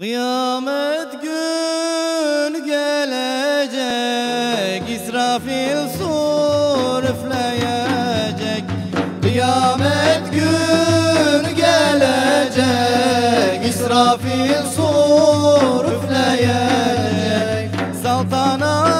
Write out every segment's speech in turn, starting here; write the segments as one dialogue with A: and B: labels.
A: Kıyamet gün gelecek İsrafil sur üfleyecek. Kıyamet gün gelecek İsrafil sur üfleyecek. Saltanatın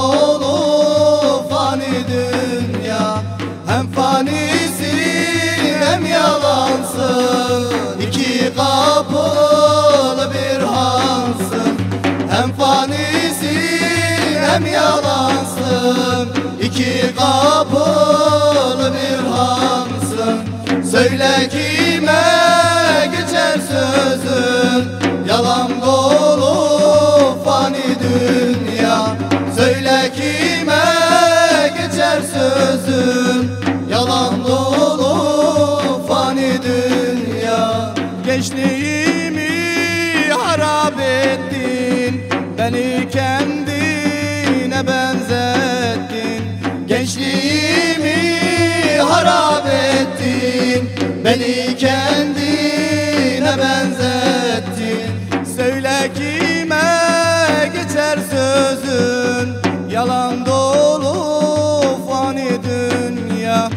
A: dolu fani dünya. Hem fanisin hem yalansın. İki kapılı bir hansın. Hem fanisin hem yalansın. İki kapılı bir hansın. Söyle kime geçer sözün. Yalan dolu Gençliğimi harap ettin. Beni kendine benzettin. Gençliğimi harap ettin. Beni kendine benzettin. Söyle kime geçer sözün. Yalan dolu fani dünya.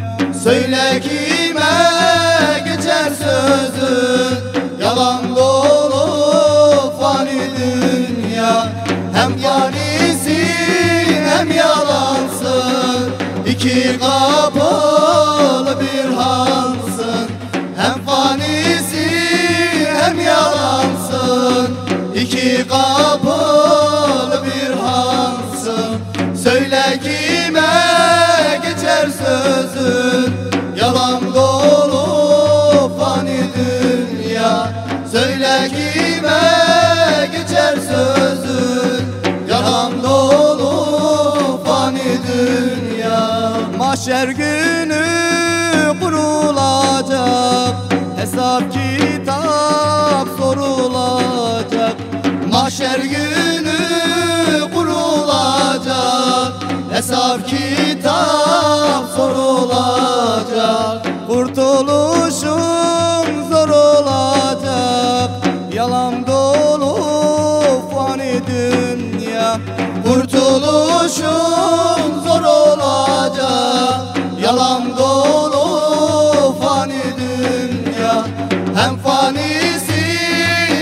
A: Söyle kime Hem fanisin hem yalansın. İki kapılı bir hansın Hem fanisin hem yalansın. İki kapılı bir hansın Söyle kime geçer sözün. Yalan dolu fani dünya. Söyle kime dünya. Mahşer günü kurulacak. Hesap kitap sorulacak. Mahşer günü kurulacak. Hesap kitap sorulacak. Kurtuluşun zor olacak. Yalan dolu fani dünya Kurtuluşun zor olacak Yalan dolu fani dünya. Hem fanisin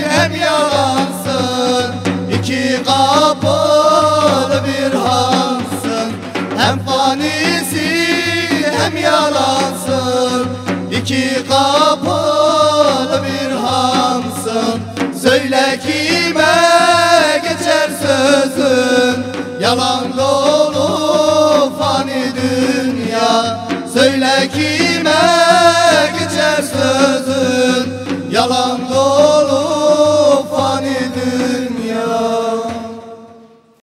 A: hem yalansın İki kapılı bir hansın. Hem fanisin hem yalansın İki kapılı bir hansın. Söyle kime Yalan dolu fani dünya. Söyle kime geçer sözün. Yalan